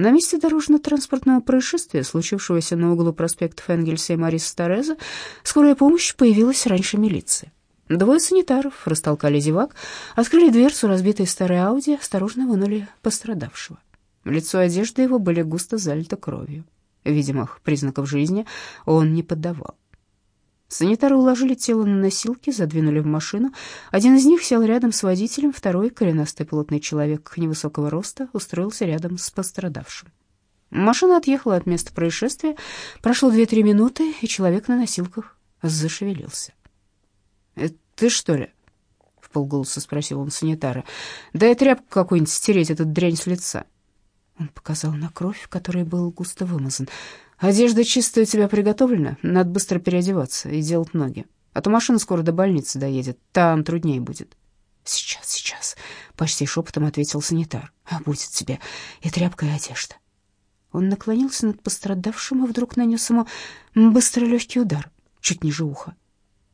На месте дорожно-транспортного происшествия, случившегося на углу проспектов Энгельса и Мариса Тореза, скорая помощь появилась раньше милиции. Двое санитаров растолкали зевак, открыли дверцу разбитой старой Ауди, осторожно вынули пострадавшего. Лицо и одежда его были густо залиты кровью. Видимых признаков жизни он не поддавал. Санитары уложили тело на носилки, задвинули в машину. Один из них сел рядом с водителем, второй, коренастый плотный человек невысокого роста, устроился рядом с пострадавшим. Машина отъехала от места происшествия. Прошло две-три минуты, и человек на носилках зашевелился. «Это ты, что ли?» — в полголоса спросил он санитара. «Дай тряпку какую-нибудь стереть эту дрянь с лица». Он показал на кровь, которой был густо вымазан. «Одежда чистая у тебя приготовлена? Надо быстро переодеваться и делать ноги. А то машина скоро до больницы доедет, там труднее будет». «Сейчас, сейчас», — почти шепотом ответил санитар. «А будет тебе и тряпка, и одежда». Он наклонился над пострадавшим и вдруг нанес ему быстрый легкий удар, чуть ниже уха.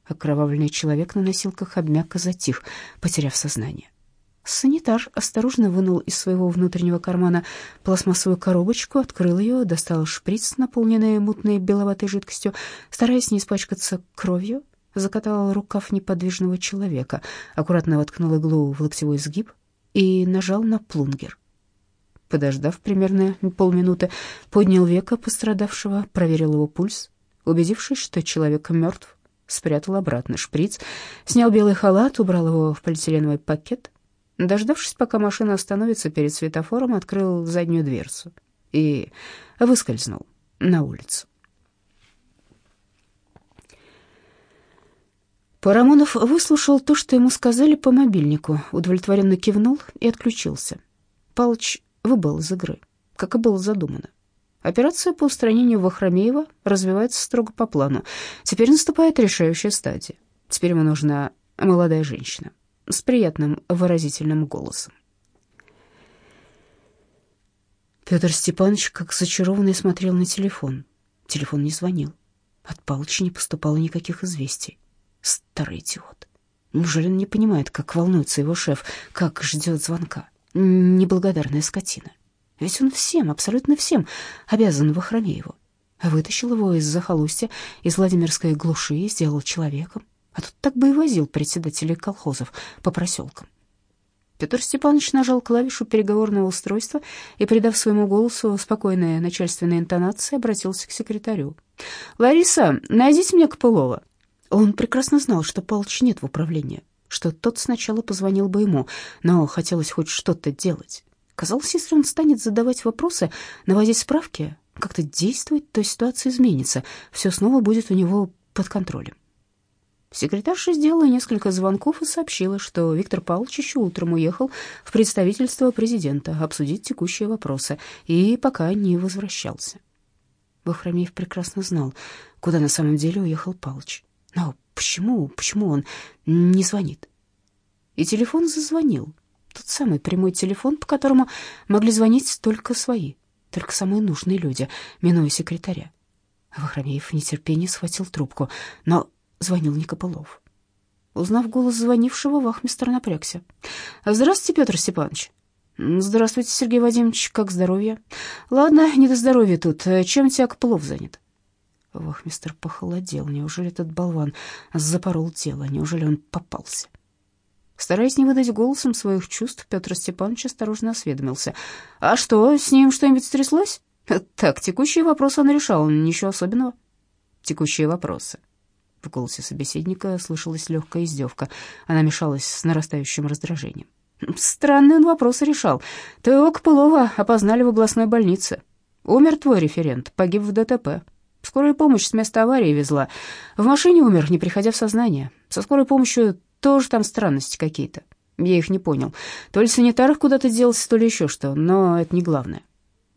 Окровавленный человек на носилках обмяк и затих, потеряв сознание. Санитар осторожно вынул из своего внутреннего кармана пластмассовую коробочку, открыл ее, достал шприц, наполненный мутной беловатой жидкостью, стараясь не испачкаться кровью, закатал рукав неподвижного человека, аккуратно воткнул иглу в локтевой сгиб и нажал на плунгер. Подождав примерно полминуты, поднял века пострадавшего, проверил его пульс. Убедившись, что человек мертв, спрятал обратно шприц, снял белый халат, убрал его в полиэтиленовый пакет — Дождавшись, пока машина остановится перед светофором, открыл заднюю дверцу и выскользнул на улицу. Парамонов выслушал то, что ему сказали по мобильнику, удовлетворенно кивнул и отключился. Палыч выбыл из игры, как и было задумано. Операция по устранению Вахромеева развивается строго по плану. Теперь наступает решающая стадия. Теперь ему нужна молодая женщина с приятным выразительным голосом. Петр Степанович, как зачарованный, смотрел на телефон. Телефон не звонил. От Палыча не поступало никаких известий. Старый идиот. Неужели он не понимает, как волнуется его шеф, как ждет звонка? Неблагодарная скотина. Ведь он всем, абсолютно всем обязан Вахромееву. Вытащил его из захолустья, из Владимирской глуши и сделал человеком. А тут так бы и возил председателей колхозов по проселкам. Петр Степанович нажал клавишу переговорного устройства и, придав своему голосу спокойные начальственные интонации, обратился к секретарю. «Лариса, найдите мне Копылова». Он прекрасно знал, что Палыч нет в управлении, что тот сначала позвонил бы ему, но хотелось хоть что-то делать. Казалось, если он станет задавать вопросы, наводить справки, как-то действовать, то ситуация изменится, все снова будет у него под контролем. Секретарша сделала несколько звонков и сообщила, что Виктор Павлович еще утром уехал в представительство президента обсудить текущие вопросы и пока не возвращался. Вахромеев прекрасно знал, куда на самом деле уехал Павлович. Но почему, почему он не звонит? И телефон зазвонил. Тот самый прямой телефон, по которому могли звонить только свои, только самые нужные люди, минуя секретаря. Вахромеев в нетерпении схватил трубку, но звонил Никополов. Узнав голос звонившего, вахмистр напрягся. «Здравствуйте, Петр Степанович». «Здравствуйте, Сергей Вадимович, как здоровье?» «Ладно, не до здоровья тут. Чем тебя Копылов занят?» Вахмистр похолодел. Неужели этот болван запорол тело? Неужели он попался? Стараясь не выдать голосом своих чувств, Петр Степанович осторожно осведомился. «А что, с ним что-нибудь стряслось?» «Так, текущие вопросы он решал, ничего особенного». «Текущие вопросы», в голосе собеседника слышалась легкая издевка. Она мешалась с нарастающим раздражением. «Странный он вопрос решал. Твоего Копылова опознали в областной больнице. Умер твой референт, погиб в ДТП. Скорая помощь с места аварии везла. В машине умер, не приходя в сознание. Со скорой помощью тоже там странности какие-то. Я их не понял. То ли санитар куда-то делся, то ли еще что, но это не главное.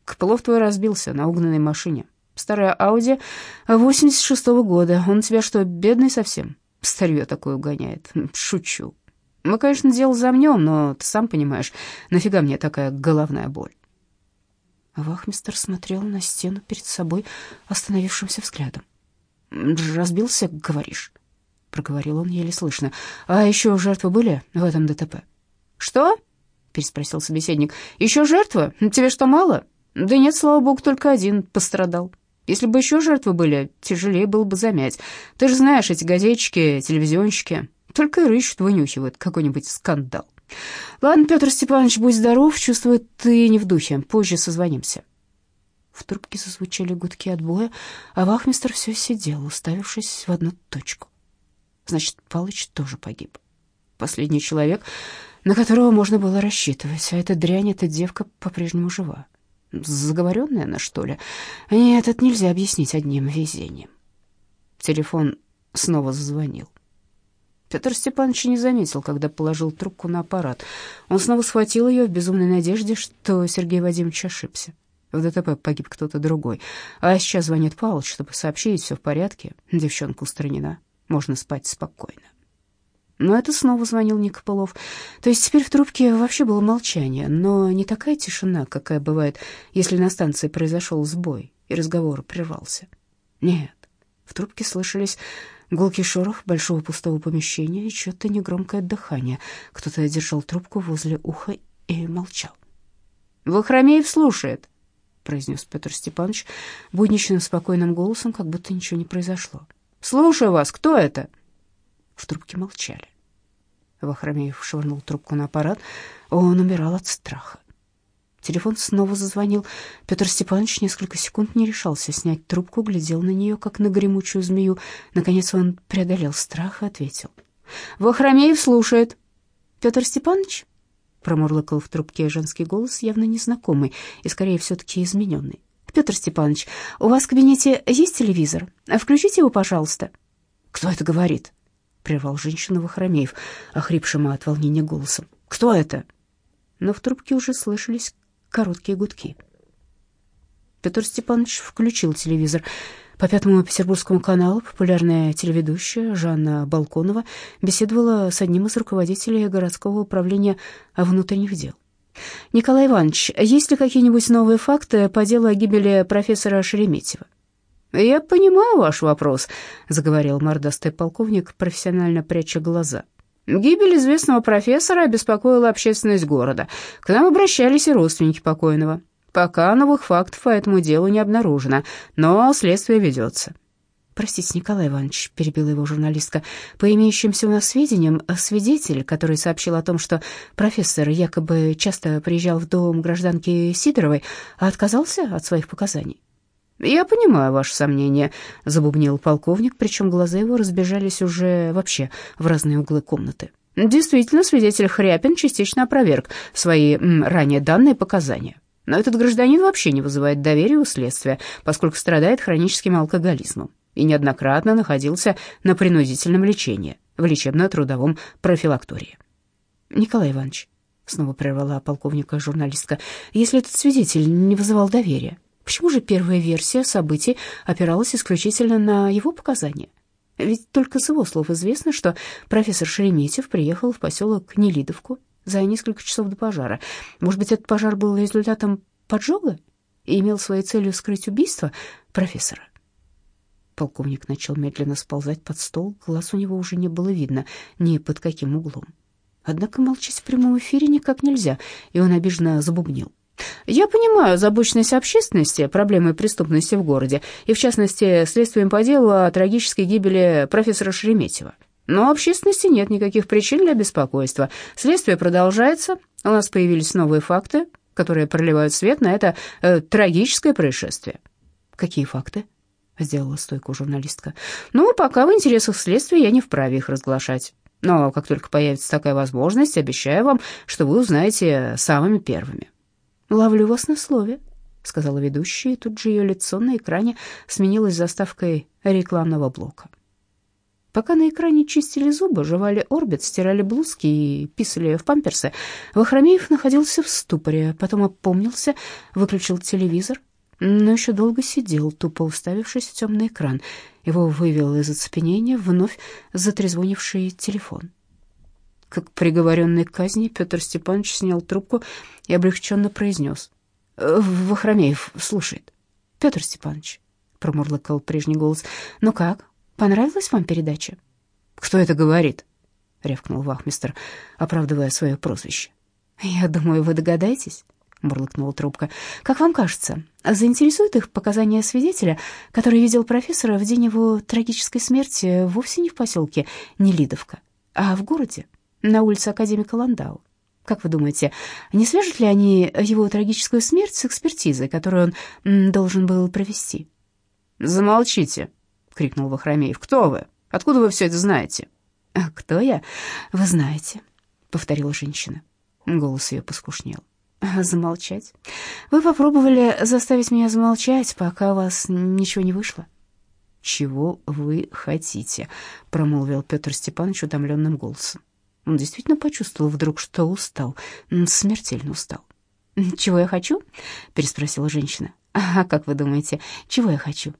Копылов твой разбился на угнанной машине. Старая Ауди 86-го года. Он тебя что, бедный совсем? Старье такое угоняет. Шучу. Мы, конечно, дело замнем, но ты сам понимаешь, нафига мне такая головная боль?» Вахмистер смотрел на стену перед собой остановившимся взглядом. «Разбился, говоришь?» — проговорил он еле слышно. «А еще жертвы были в этом ДТП?» «Что?» — переспросил собеседник. «Еще жертвы? Тебе что, мало? Да нет, слава богу, только один пострадал. Если бы еще жертвы были, тяжелее было бы замять. Ты же знаешь, эти газетчики, телевизионщики только и рыщут, вынюхивают какой-нибудь скандал. Ладно, Петр Степанович, будь здоров, чувствую, ты не в духе. Позже созвонимся. В трубке зазвучали гудки отбоя, а вахмистр все сидел, уставившись в одну точку. Значит, Палыч тоже погиб. Последний человек, на которого можно было рассчитывать, а эта дрянь, эта девка по-прежнему жива. Заговоренная она, что ли? Нет, это нельзя объяснить одним везением. Телефон снова зазвонил. Петр Степанович не заметил, когда положил трубку на аппарат. Он снова схватил ее в безумной надежде, что Сергей Вадимович ошибся. В ДТП погиб кто-то другой. А сейчас звонит Павлович, чтобы сообщить, все в порядке. Девчонка устранена. Можно спать спокойно. Но это снова звонил Никопылов. То есть теперь в трубке вообще было молчание, но не такая тишина, какая бывает, если на станции произошел сбой, и разговор прервался. Нет, в трубке слышались гулкий шорох большого пустого помещения и что-то негромкое дыхание. Кто-то держал трубку возле уха и молчал. «Вахромеев слушает», — произнес Петр Степанович будничным спокойным голосом, как будто ничего не произошло. «Слушаю вас, кто это?» В трубке молчали. Вахромеев швырнул трубку на аппарат. Он умирал от страха. Телефон снова зазвонил. Петр Степанович несколько секунд не решался снять трубку, глядел на нее, как на гремучую змею. Наконец он преодолел страх и ответил. «Вахромеев слушает». «Петр Степанович?» Промурлыкал в трубке женский голос, явно незнакомый и, скорее, все-таки измененный. «Петр Степанович, у вас в кабинете есть телевизор? Включите его, пожалуйста». «Кто это говорит?» Прервал женщину Вахромеев, охрипшим от волнения голосом. «Кто это?» Но в трубке уже слышались короткие гудки. Петр Степанович включил телевизор. По пятому петербургскому каналу популярная телеведущая Жанна Балконова беседовала с одним из руководителей городского управления внутренних дел. «Николай Иванович, есть ли какие-нибудь новые факты по делу о гибели профессора Шереметьева?» «Я понимаю ваш вопрос», — заговорил мордастый полковник, профессионально пряча глаза. «Гибель известного профессора обеспокоила общественность города. К нам обращались и родственники покойного. Пока новых фактов по этому делу не обнаружено, но следствие ведется». «Простите, Николай Иванович», — перебила его журналистка, «по имеющимся у нас сведениям, свидетель, который сообщил о том, что профессор якобы часто приезжал в дом гражданки Сидоровой, отказался от своих показаний». «Я понимаю ваши сомнения», — забубнил полковник, причем глаза его разбежались уже вообще в разные углы комнаты. «Действительно, свидетель Хряпин частично опроверг свои м, ранее данные показания. Но этот гражданин вообще не вызывает доверия у следствия, поскольку страдает хроническим алкоголизмом и неоднократно находился на принудительном лечении в лечебно-трудовом профилактории». «Николай Иванович», — снова прервала полковника журналистка, «если этот свидетель не вызывал доверия, Почему же первая версия событий опиралась исключительно на его показания? Ведь только с его слов известно, что профессор Шереметьев приехал в поселок Нелидовку за несколько часов до пожара. Может быть, этот пожар был результатом поджога и имел своей целью скрыть убийство профессора? Полковник начал медленно сползать под стол, глаз у него уже не было видно ни под каким углом. Однако молчать в прямом эфире никак нельзя, и он обиженно забубнил. Я понимаю озабоченность общественности проблемой преступности в городе, и, в частности, следствием по делу о трагической гибели профессора Шереметьева. Но общественности нет никаких причин для беспокойства. Следствие продолжается, у нас появились новые факты, которые проливают свет на это э, трагическое происшествие. Какие факты? Сделала стойку журналистка. Ну, пока в интересах следствия я не вправе их разглашать. Но как только появится такая возможность, обещаю вам, что вы узнаете самыми первыми. «Ловлю вас на слове», — сказала ведущая, и тут же ее лицо на экране сменилось заставкой рекламного блока. Пока на экране чистили зубы, жевали орбит, стирали блузки и писали в памперсы, Вахромеев находился в ступоре, потом опомнился, выключил телевизор, но еще долго сидел, тупо уставившись в темный экран. Его вывел из оцепенения вновь затрезвонивший телефон. Как приговоренный к казни, Петр Степанович снял трубку и облегченно произнес. «Э, «Вахромеев слушает». «Петр Степанович», — промурлыкал прежний голос, — «ну как, понравилась вам передача?» «Кто это говорит?» — рявкнул вахмистр, оправдывая свое прозвище. «Я думаю, вы догадаетесь». — бурлыкнула трубка. «Как вам кажется, заинтересует их показания свидетеля, который видел профессора в день его трагической смерти вовсе не в поселке Нелидовка, а в городе, на улице Академика Ландау? Как вы думаете, не свяжут ли они его трагическую смерть с экспертизой, которую он должен был провести?» «Замолчите!» — крикнул Вахромеев. «Кто вы? Откуда вы все это знаете?» «А кто я? Вы знаете», — повторила женщина. Голос ее поскушнел. Замолчать? Вы попробовали заставить меня замолчать, пока у вас ничего не вышло. Чего вы хотите? промолвил Петр Степанович утомленным голосом. Он действительно почувствовал вдруг, что устал, смертельно устал. «Чего я хочу?» — переспросила женщина. «А как вы думаете, чего я хочу?»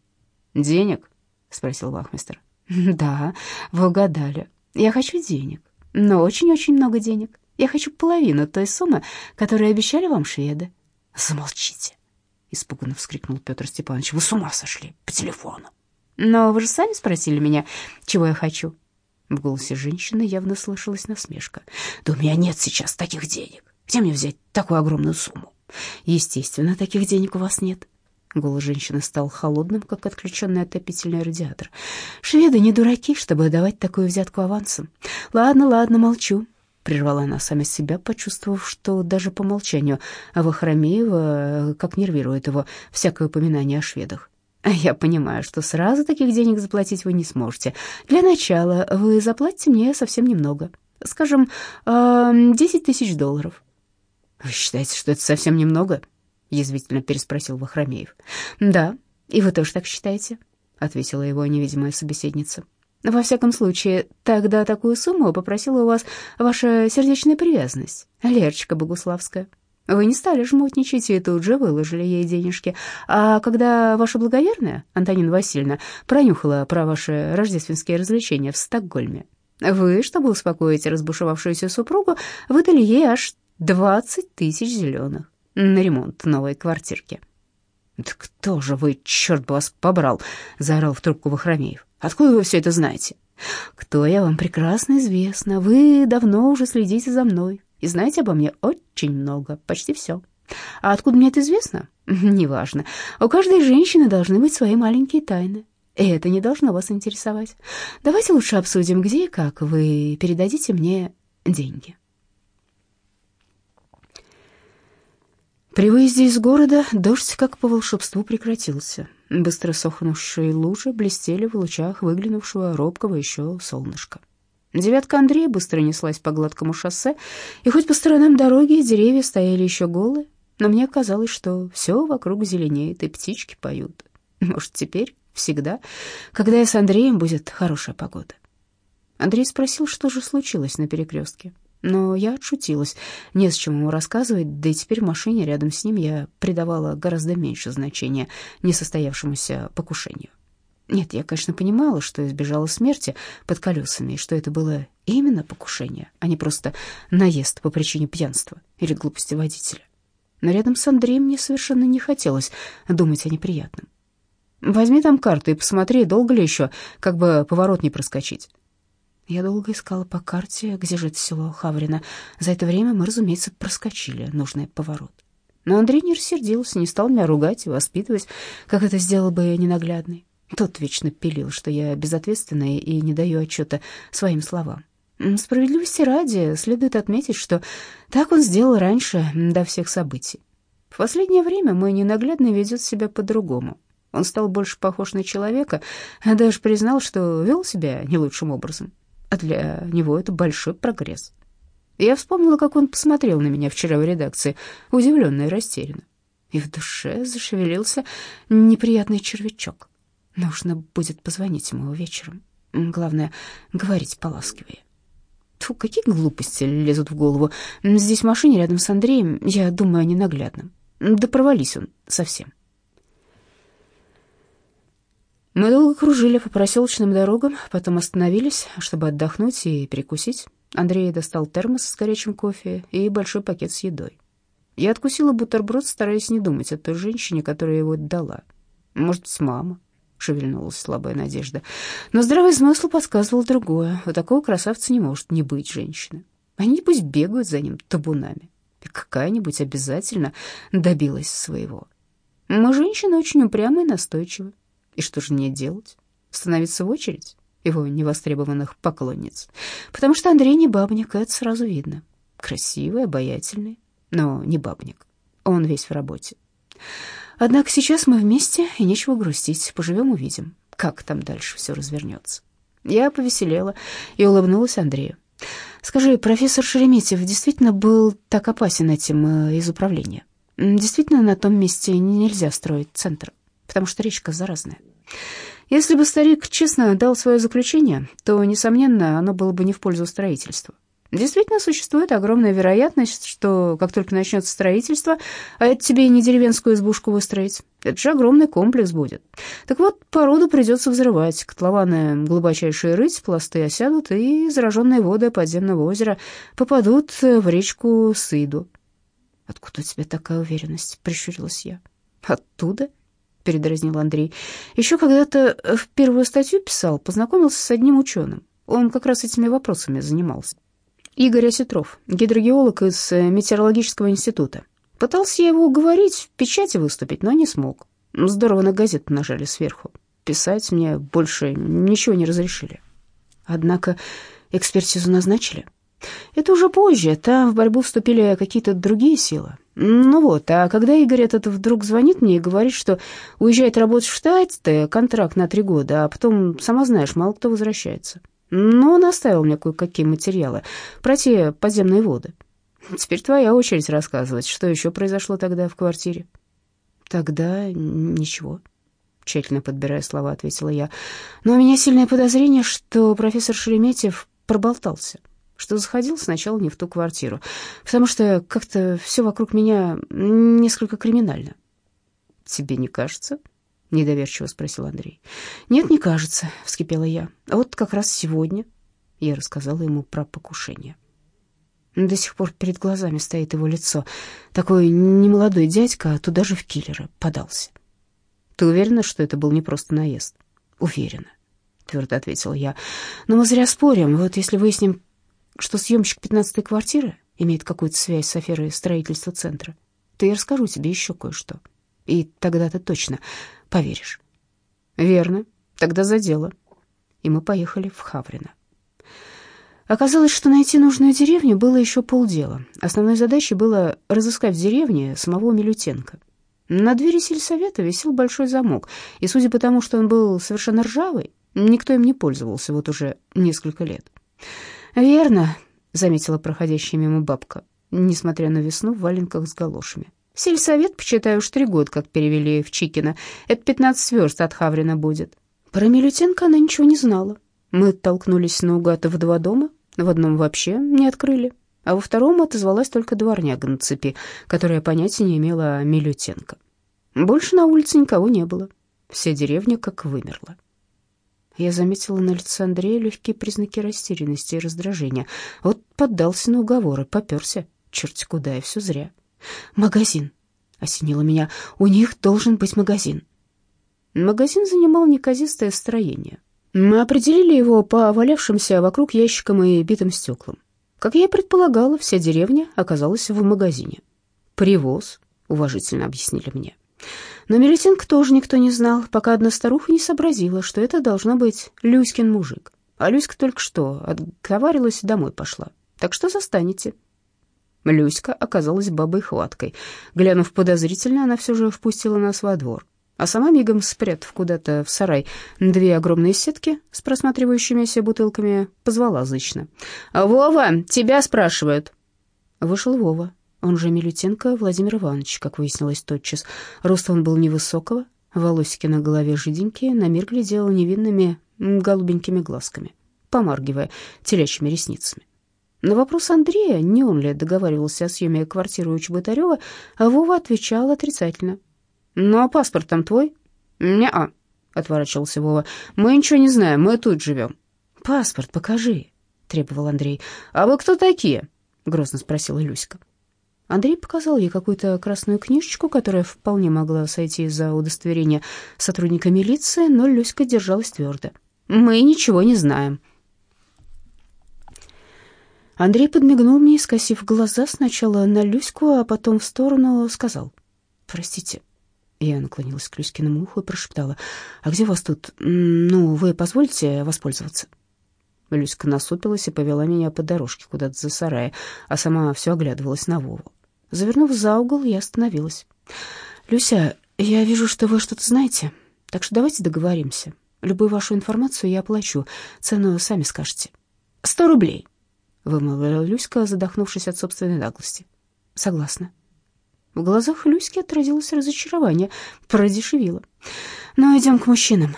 «Денег?» — спросил вахмистр. «Да, вы угадали. Я хочу денег, но очень-очень много денег. Я хочу половину той суммы, которую обещали вам шведы». «Замолчите!» — испуганно вскрикнул Петр Степанович. «Вы с ума сошли по телефону!» «Но вы же сами спросили меня, чего я хочу». В голосе женщины явно слышалась насмешка. «Да у меня нет сейчас таких денег. Где мне взять такую огромную сумму?» «Естественно, таких денег у вас нет». Голос женщины стал холодным, как отключенный отопительный радиатор. «Шведы не дураки, чтобы давать такую взятку авансом. Ладно, ладно, молчу прервала она сама себя, почувствовав, что даже по молчанию Вахромеева как нервирует его всякое упоминание о шведах. «Я понимаю, что сразу таких денег заплатить вы не сможете. Для начала вы заплатите мне совсем немного. Скажем, десять тысяч долларов». «Вы считаете, что это совсем немного?» — язвительно переспросил Вахромеев. «Да, и вы тоже так считаете?» — ответила его невидимая собеседница. Во всяком случае, тогда такую сумму попросила у вас ваша сердечная привязанность, Лерочка Богуславская. Вы не стали жмотничать и тут же выложили ей денежки. А когда ваша благоверная, Антонина Васильевна, пронюхала про ваши рождественские развлечения в Стокгольме, вы, чтобы успокоить разбушевавшуюся супругу, выдали ей аж 20 тысяч зеленых на ремонт новой квартирки. «Да кто же вы, черт бы вас побрал!» — заорал в трубку Вахромеев. Откуда вы все это знаете? Кто я, вам прекрасно известно. Вы давно уже следите за мной и знаете обо мне очень много, почти все. А откуда мне это известно? Неважно. У каждой женщины должны быть свои маленькие тайны. И это не должно вас интересовать. Давайте лучше обсудим, где и как вы передадите мне деньги. При выезде из города дождь, как по волшебству, прекратился. Быстро сохнувшие лужи блестели в лучах выглянувшего робкого еще солнышка. Девятка Андрея быстро неслась по гладкому шоссе, и хоть по сторонам дороги деревья стояли еще голые, но мне казалось, что все вокруг зеленеет, и птички поют. Может, теперь, всегда, когда я с Андреем, будет хорошая погода. Андрей спросил, что же случилось на перекрестке. Но я отшутилась, не с чем ему рассказывать, да и теперь машине рядом с ним я придавала гораздо меньше значения несостоявшемуся покушению. Нет, я, конечно, понимала, что избежала смерти под колесами, и что это было именно покушение, а не просто наезд по причине пьянства или глупости водителя. Но рядом с Андреем мне совершенно не хотелось думать о неприятном. «Возьми там карту и посмотри, долго ли еще, как бы поворот не проскочить». Я долго искала по карте, где же это село Хаврина. За это время мы, разумеется, проскочили нужный поворот. Но Андрей не рассердился, не стал меня ругать и воспитывать, как это сделал бы ненаглядный. Тот вечно пилил, что я безответственная и не даю отчета своим словам. Справедливости ради следует отметить, что так он сделал раньше, до всех событий. В последнее время мой ненаглядный ведет себя по-другому. Он стал больше похож на человека, а даже признал, что вел себя не лучшим образом а для него это большой прогресс. Я вспомнила, как он посмотрел на меня вчера в редакции, удивленно и растерянно. И в душе зашевелился неприятный червячок. Нужно будет позвонить ему вечером. Главное, говорить поласкивее. Тьфу, какие глупости лезут в голову. Здесь в машине рядом с Андреем, я думаю о ненаглядном. Да провались он совсем. Мы долго кружили по проселочным дорогам, потом остановились, чтобы отдохнуть и перекусить. Андрей достал термос с горячим кофе и большой пакет с едой. Я откусила бутерброд, стараясь не думать о той женщине, которая его дала. Может быть, мама, шевельнулась слабая надежда. Но здравый смысл подсказывал другое. У такого красавца не может не быть женщины. Они пусть бегают за ним табунами. И какая-нибудь обязательно добилась своего. Мы, женщины, очень упрямы и настойчивы. И что же мне делать? Становиться в очередь? Его невостребованных поклонниц. Потому что Андрей не бабник, это сразу видно. Красивый, обаятельный, но не бабник. Он весь в работе. Однако сейчас мы вместе, и нечего грустить. Поживем, увидим, как там дальше все развернется. Я повеселела и улыбнулась Андрею. «Скажи, профессор Шереметьев действительно был так опасен этим э, из управления? Действительно на том месте нельзя строить центр, потому что речка заразная?» Если бы старик честно дал свое заключение, то, несомненно, оно было бы не в пользу строительства. Действительно, существует огромная вероятность, что как только начнется строительство, а это тебе и не деревенскую избушку выстроить, это же огромный комплекс будет. Так вот, породу придется взрывать, котлованы глубочайшие рыть, пласты осядут, и зараженные воды подземного озера попадут в речку Сыду. «Откуда у тебя такая уверенность?» — прищурилась я. «Оттуда?» — передразнил Андрей. «Еще когда-то в первую статью писал, познакомился с одним ученым. Он как раз этими вопросами занимался. Игорь Осетров, гидрогеолог из э, метеорологического института. Пытался я его уговорить в печати выступить, но не смог. Здорово на газету нажали сверху. Писать мне больше ничего не разрешили. Однако экспертизу назначили. Это уже позже, там в борьбу вступили какие-то другие силы. Ну вот, а когда Игорь этот вдруг звонит мне и говорит, что уезжает работать в штат, контракт на три года, а потом, сама знаешь, мало кто возвращается. Но он оставил мне кое-какие материалы про те подземные воды. Теперь твоя очередь рассказывать, что еще произошло тогда в квартире. Тогда ничего, тщательно подбирая слова, ответила я. Но у меня сильное подозрение, что профессор Шереметьев проболтался, что заходил сначала не в ту квартиру, потому что как-то все вокруг меня несколько криминально. Тебе не кажется? — недоверчиво спросил Андрей. «Нет, не кажется», — вскипела я. «А вот как раз сегодня...» Я рассказала ему про покушение. До сих пор перед глазами стоит его лицо. Такой немолодой дядька, а туда же в киллера подался. «Ты уверена, что это был не просто наезд?» «Уверена», — твердо ответила я. «Но мы зря спорим. Вот если выясним, что съемщик пятнадцатой квартиры имеет какую-то связь с аферой строительства центра, то я расскажу тебе еще кое-что. И тогда ты точно поверишь». «Верно, тогда за дело». И мы поехали в Хаврино. Оказалось, что найти нужную деревню было еще полдела. Основной задачей было разыскать в деревне самого Милютенко. На двери сельсовета висел большой замок, и, судя по тому, что он был совершенно ржавый, никто им не пользовался вот уже несколько лет. «Верно», — заметила проходящая мимо бабка, несмотря на весну в валенках с галошами. Сельсовет, почитай, уж три года как перевели в Чикино. Это пятнадцать верст от Хаврина будет. Про Милютенко она ничего не знала. Мы толкнулись наугад в два дома, в одном вообще не открыли, а во втором отозвалась только дворняга на цепи, которая понятия не имела о Милютенко. Больше на улице никого не было. Вся деревня как вымерла. Я заметила на лице Андрея легкие признаки растерянности и раздражения. Вот поддался на уговоры, поперся. Черти куда, и все зря. «Магазин», — осенило меня, — «у них должен быть магазин». Магазин занимал неказистое строение. Мы определили его по валявшимся вокруг ящикам и битым стеклам. Как я и предполагала, вся деревня оказалась в магазине. «Привоз», — уважительно объяснили мне. Но Мелитинг тоже никто не знал, пока одна старуха не сообразила, что это должно быть Люськин мужик. А Люська только что отговаривалась и домой пошла. Так что застанете. Люська оказалась бабой хваткой. Глянув подозрительно, она все же впустила нас во двор, а сама мигом спрятав куда-то в сарай две огромные сетки с просматривающимися бутылками, позвала зычно. «Вова, тебя спрашивают!» Вышел Вова, он же Милютенко Владимир Иванович, как выяснилось тотчас. Рост он был невысокого, волосики на голове жиденькие, на мир глядел невинными голубенькими глазками, помаргивая телячьими ресницами. На вопрос Андрея, не он ли договаривался о съеме квартиры у Чеботарева, Вова отвечал отрицательно. «Ну, а паспорт там твой?» «Не-а», — отворачивался Вова. «Мы ничего не знаем, мы тут живем». «Паспорт покажи», — требовал Андрей. «А вы кто такие?» — грозно спросила Люська. Андрей показал ей какую-то красную книжечку, которая вполне могла сойти за удостоверение сотрудника милиции, но Люська держалась твердо. «Мы ничего не знаем», Андрей подмигнул мне, скосив глаза сначала на Люську, а потом в сторону сказал «Простите». Я наклонилась к Люськиному уху и прошептала «А где вас тут? Ну, вы позволите воспользоваться?» Люська насупилась и повела меня по дорожке куда-то за сарай, а сама все оглядывалась на Вову. Завернув за угол, я остановилась. «Люся, я вижу, что вы что-то знаете, так что давайте договоримся. Любую вашу информацию я оплачу, цену сами скажете». «Сто рублей», — вымолвила Люська, задохнувшись от собственной наглости. «Согласна». В глазах Люськи отразилось разочарование, продешевило. «Ну, идем к мужчинам».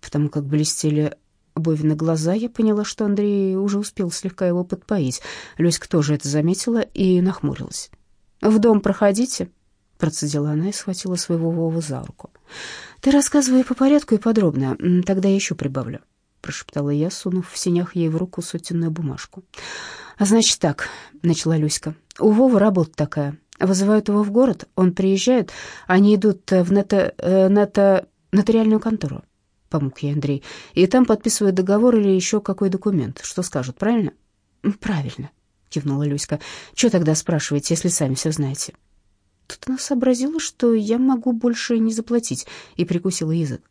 Потому как блестели Бовины глаза, я поняла, что Андрей уже успел слегка его подпоить. Люська тоже это заметила и нахмурилась. «В дом проходите», — процедила она и схватила своего Вову за руку. «Ты рассказывай по порядку и подробно, тогда я еще прибавлю», — прошептала я, сунув в синях ей в руку сотенную бумажку. «А значит так», — начала Люська, — «у Вовы работа такая. Вызывают его в город, он приезжает, они идут в ното... Э, ното... нотариальную контору помог ей Андрей. «И там подписывают договор или еще какой документ. Что скажут, правильно?» «Правильно», — кивнула Люська. «Чего тогда спрашиваете, если сами все знаете?» Тут она сообразила, что я могу больше не заплатить, и прикусила язык.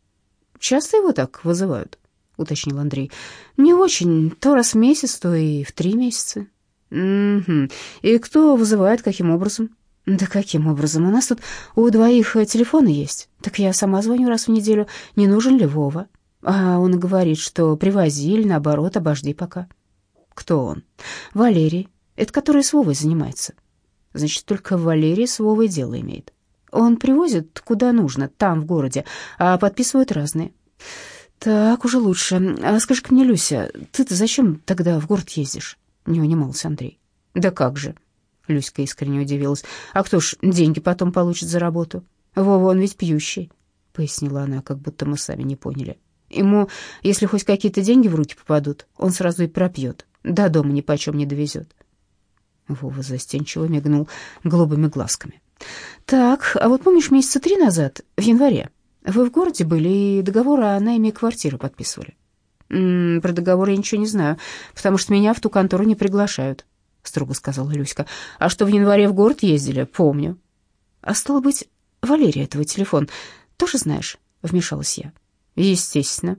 «Часто его так вызывают?» — уточнил Андрей. «Не очень. То раз в месяц, то и в три месяца». «Угу. И кто вызывает, каким образом?» «Да каким образом? У нас тут у двоих телефоны есть. Так я сама звоню раз в неделю. Не нужен ли Вова?» А он говорит, что привози наоборот, обожди пока. «Кто он?» «Валерий. Это который с Вовой занимается». «Значит, только Валерий с Вовой дело имеет. Он привозит куда нужно, там, в городе, а подписывают разные». «Так уже лучше. А скажи-ка мне, Люся, ты-то зачем тогда в город ездишь?» Не унимался Андрей. «Да как же?» Люська искренне удивилась. «А кто ж деньги потом получит за работу? Вова, он ведь пьющий», — пояснила она, как будто мы сами не поняли. «Ему, если хоть какие-то деньги в руки попадут, он сразу и пропьет, до дома ни почем не довезет». Вова застенчиво мигнул голубыми глазками. «Так, а вот помнишь, месяца три назад, в январе, вы в городе были и договор о найме квартиры подписывали?» М -м, «Про договор я ничего не знаю, потому что меня в ту контору не приглашают», строго сказала Люська. «А что в январе в город ездили, помню». «А стало быть, Валерия этого телефон тоже знаешь?» — вмешалась я. «Естественно».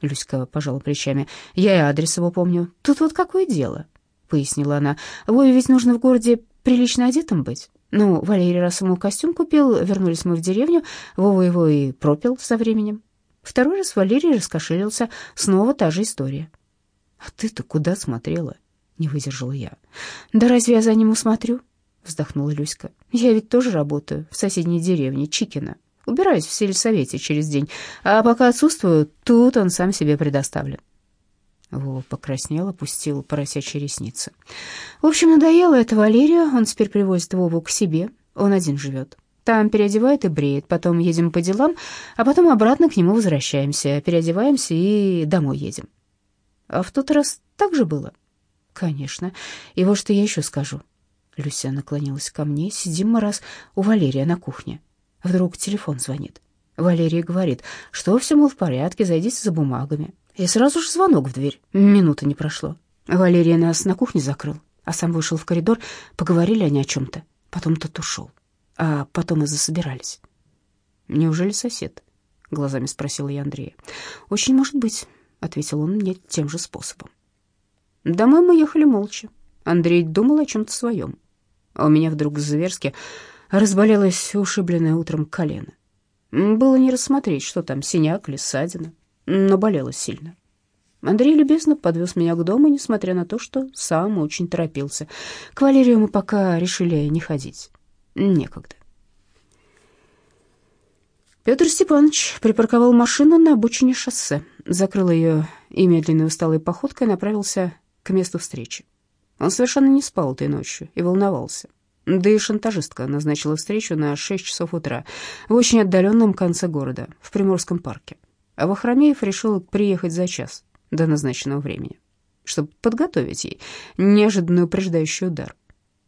Люська пожала плечами. «Я и адрес его помню. Тут вот какое дело?» — пояснила она. «Вове ведь нужно в городе прилично одетым быть. Ну, Валерий раз ему костюм купил, вернулись мы в деревню, Вова его и пропил со временем. Второй раз Валерий раскошелился, снова та же история». «А ты-то куда смотрела?» не выдержала я. «Да разве я за ним усмотрю?» — вздохнула Люська. «Я ведь тоже работаю в соседней деревне, Чикина. Убираюсь в сельсовете через день, а пока отсутствую, тут он сам себе предоставлен». Вова покраснел, опустил поросячьи ресницы. «В общем, надоело это Валерию, он теперь привозит Вову к себе, он один живет. Там переодевает и бреет, потом едем по делам, а потом обратно к нему возвращаемся, переодеваемся и домой едем». «А в тот раз так же было?» «Конечно. И вот что я еще скажу». Люся наклонилась ко мне. Сидим мы раз у Валерия на кухне. Вдруг телефон звонит. Валерия говорит, что все, мол, в порядке, зайдите за бумагами. И сразу же звонок в дверь. Минуты не прошло. Валерия нас на кухне закрыл, а сам вышел в коридор, поговорили они о чем-то. Потом тот ушел. А потом и засобирались. «Неужели сосед?» — глазами спросила я Андрея. «Очень может быть», — ответил он мне тем же способом. Домой мы ехали молча. Андрей думал о чем-то своем. А у меня вдруг зверски разболелось ушибленное утром колено. Было не рассмотреть, что там, синяк или ссадина, но болело сильно. Андрей любезно подвез меня к дому, несмотря на то, что сам очень торопился. К Валерию мы пока решили не ходить. Некогда. Петр Степанович припарковал машину на обочине шоссе, закрыл ее и медленной усталой походкой направился к месту встречи. Он совершенно не спал этой ночью и волновался. Да и шантажистка назначила встречу на 6 часов утра в очень отдаленном конце города, в Приморском парке. А Вахромеев решил приехать за час до назначенного времени, чтобы подготовить ей неожиданный упреждающий удар.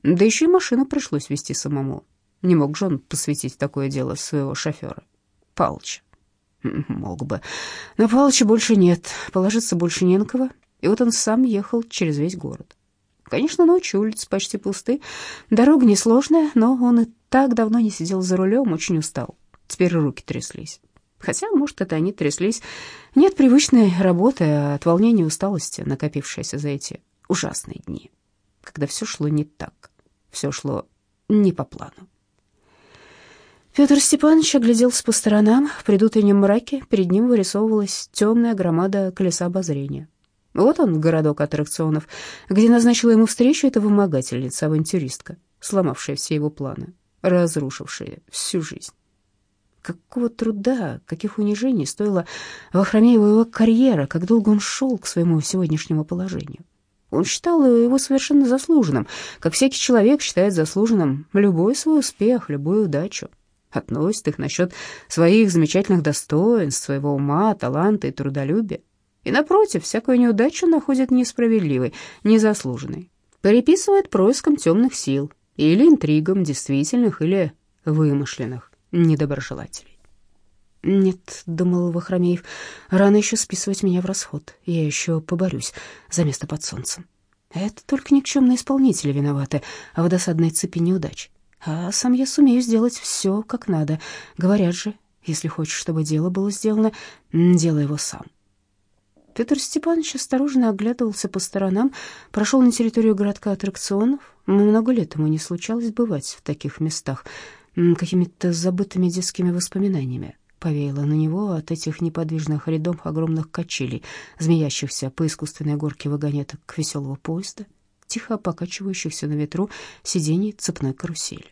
Да еще и машину пришлось вести самому. Не мог же он посвятить такое дело своего шофера, Палыча. Мог бы. Но Палыча больше нет, положиться больше не на кого, и вот он сам ехал через весь город. Конечно, ночью улицы почти пусты, дорога несложная, но он и так давно не сидел за рулем, очень устал. Теперь руки тряслись. Хотя, может, это они тряслись не от привычной работы, а от волнения и усталости, накопившейся за эти ужасные дни, когда все шло не так, все шло не по плану. Петр Степанович огляделся по сторонам. В предутреннем мраке перед ним вырисовывалась темная громада колеса обозрения. Вот он, городок аттракционов, где назначила ему встречу эта вымогательница, авантюристка, сломавшая все его планы, разрушившая всю жизнь. Какого труда, каких унижений стоила Вахромеева его карьера, как долго он шел к своему сегодняшнему положению. Он считал его совершенно заслуженным, как всякий человек считает заслуженным любой свой успех, любую удачу. Относит их насчет своих замечательных достоинств, своего ума, таланта и трудолюбия. И, напротив, всякую неудачу находит несправедливой, незаслуженной. Переписывает происком темных сил или интригам действительных или вымышленных недоброжелателей. «Нет», — думал Вахромеев, — «рано еще списывать меня в расход. Я еще поборюсь за место под солнцем. Это только никчемные исполнители виноваты, а в досадной цепи неудач. А сам я сумею сделать все как надо. Говорят же, если хочешь, чтобы дело было сделано, делай его сам». Петр Степанович осторожно оглядывался по сторонам, прошел на территорию городка аттракционов. Много лет ему не случалось бывать в таких местах, какими-то забытыми детскими воспоминаниями. Повеяло на него от этих неподвижных рядов огромных качелей, змеящихся по искусственной горке вагонеток веселого поезда, тихо покачивающихся на ветру сидений цепной карусели.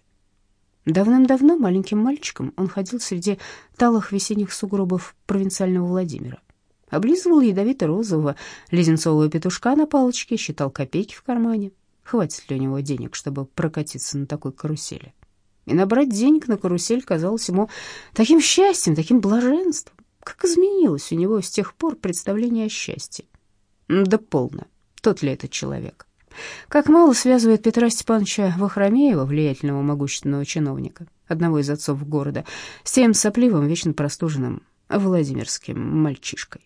Давным-давно маленьким мальчиком он ходил среди талых весенних сугробов провинциального Владимира облизывал ядовито-розового леденцового петушка на палочке, считал копейки в кармане. Хватит ли у него денег, чтобы прокатиться на такой карусели? И набрать денег на карусель казалось ему таким счастьем, таким блаженством. Как изменилось у него с тех пор представление о счастье? Да полно. Тот ли этот человек? Как мало связывает Петра Степановича Вахромеева, влиятельного могущественного чиновника, одного из отцов города, с тем сопливым, вечно простуженным Владимирским мальчишкой.